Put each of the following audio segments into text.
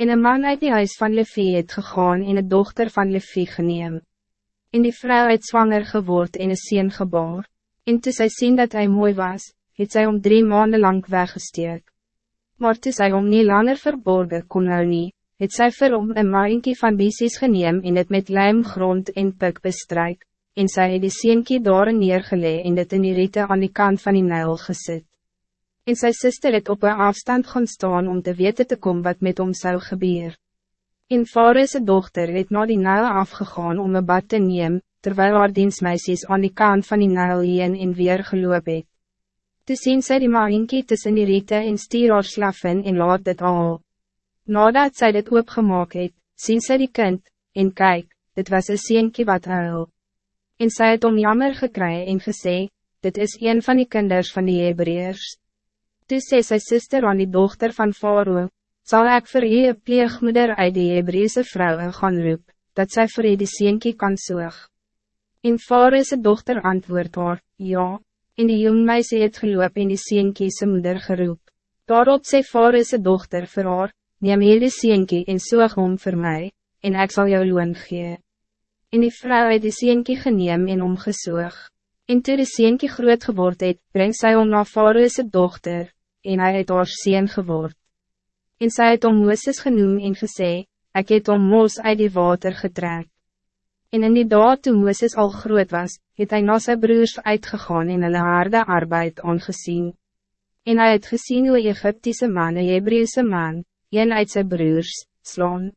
En een man uit die huis van Levi het gegaan en een dochter van Levi geneem. En die vrouw het zwanger geword en een sien geboor. En toe sy sien dat hij mooi was, het sy om drie maanden lang weggesteek. Maar toe sy om nie langer verborgen kon hou nie, het sy vir om een maaienkie van bisies geneem en het met lijm grond en puk bestryk, en sy het die sienkie daar neergelee en dit in die riete aan die kant van die Nijl gezet en sy sister het op een afstand gaan staan om te weten te komen wat met hom zou gebeuren. En Fares' dochter het na die Nijl afgegaan om een bad te neem, terwijl haar dienstmeisjes aan die kant van die Nijl heen en weer geloop het. Toe sien sy die maaienkie tussen die riete en stier haar slaffen en laat dit al. Nadat zij dit opgemaak het, sien sy die kind, en kijk, dit was een sienkie wat huil. En sy het om jammer gekry en gesê, dit is een van die kinders van die Hebreërs. Toe sê sy sister aan die dochter van Faroe, zal ik voor je een pleegmoeder uit die Hebreese vrouwen gaan roep, dat zij voor je die sienkie kan soeg. En Faroe's dochter antwoord haar, ja, en die jong meisje het geloop en die sienkie sy moeder geroep. Daarop sê Faroe's dochter vir haar, neem hier die sienkie en soeg om voor mij, en ik zal jou loon gee. En die vrouw het die sienkie geneem en omgesoog. En toe die sienkie groot geword het, breng sy om na Faroe's dochter, en hij het haar sien geword. En sy het om Mooses genoem en gesê, ek het om Moos uit die water getrek. En in die dag toe Mooses al groot was, het hij na sy broers uitgegaan en hulle harde arbeid aangezien. En hij het gezien hoe Egyptische man een Hebreeuwse man, een uit sy broers, slaan.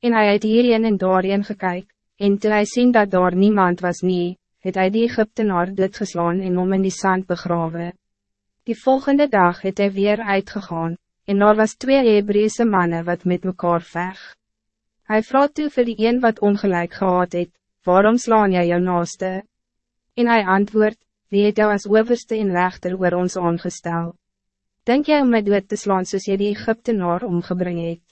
En hij het hierheen en daarheen gekyk, en toe hy sien dat daar niemand was nie, het hy die Egyptenaar dit geslaan en om in die sand begraven. Die volgende dag het hij weer uitgegaan, en daar was twee Hebreese mannen wat met mekaar veg. Hij vroeg toe vir die een wat ongelijk gehad het, waarom slaan jy jou naaste? En hij antwoord, wie het jou as overste en rechter oor ons aangestel? Denk jy om my dood te slaan soos jy die Egyptenaar omgebring het?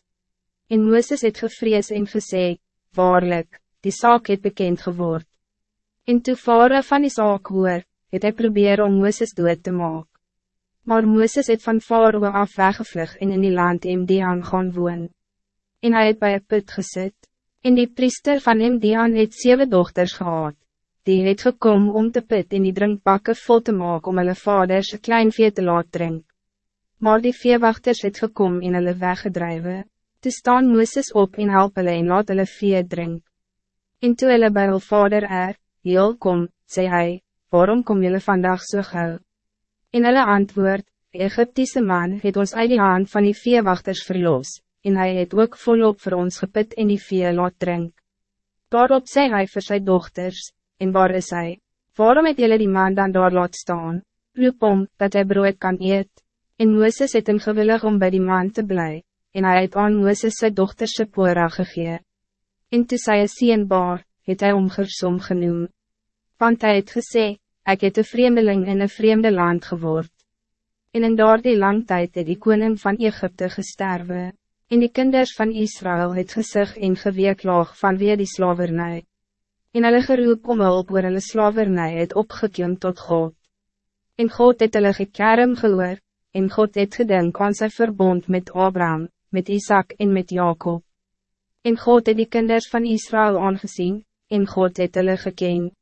En Mooses het gevrees en gesê, waarlik, die saak het bekend geword. En toe vare van die saak hoor, het hy probeer om Mooses dood te maken. Maar Mooses het van Faroe af weggevlug en in die land Mdian gaan woon. En hij het bij een put gezet. En die priester van Mdian het zeven dochters gehad. Die het gekom om te put in die drinkbakken vol te maken om hulle vaders een klein vee te laat drink. Maar die veewachters het gekom en hulle weggedrijven. Toe staan Mooses op en help hulle en laat hulle vee drink. En toe hulle by hulle vader er, heel kom, sê hy, waarom kom jullie vandaag zo so gauw? En hulle antwoord, die Egyptische man het ons uit die hand van die veewachters verloos, en hij het ook volop voor ons geput in die vee laat drink. Daarop zei hij voor zijn dochters, en waar is hij? Waarom het jullie die man dan daar laat staan? Roep om, dat hij brood kan eet. En Mooses het hem gewillig om bij die man te blij, en hij het aan Mooses sy dochter Sephora gegee. En toe sy is sienbaar, het hy omgersom genoem. Want hij het gesê, ik het een vreemdeling in een vreemde land geword. En in daardie lang tijd het die koning van Egypte gesterwe, en die kinders van Israël het gezig en geweeklaag van weer die slavernij. En hulle geroep om hulp oor hulle slavernij het opgekiem tot God. En God het hulle gekerm gehoor, en God het gedink aan sy verbond met Abraham, met Isaac en met Jacob. En God het die kinders van Israël aangezien, en God het hulle gekend.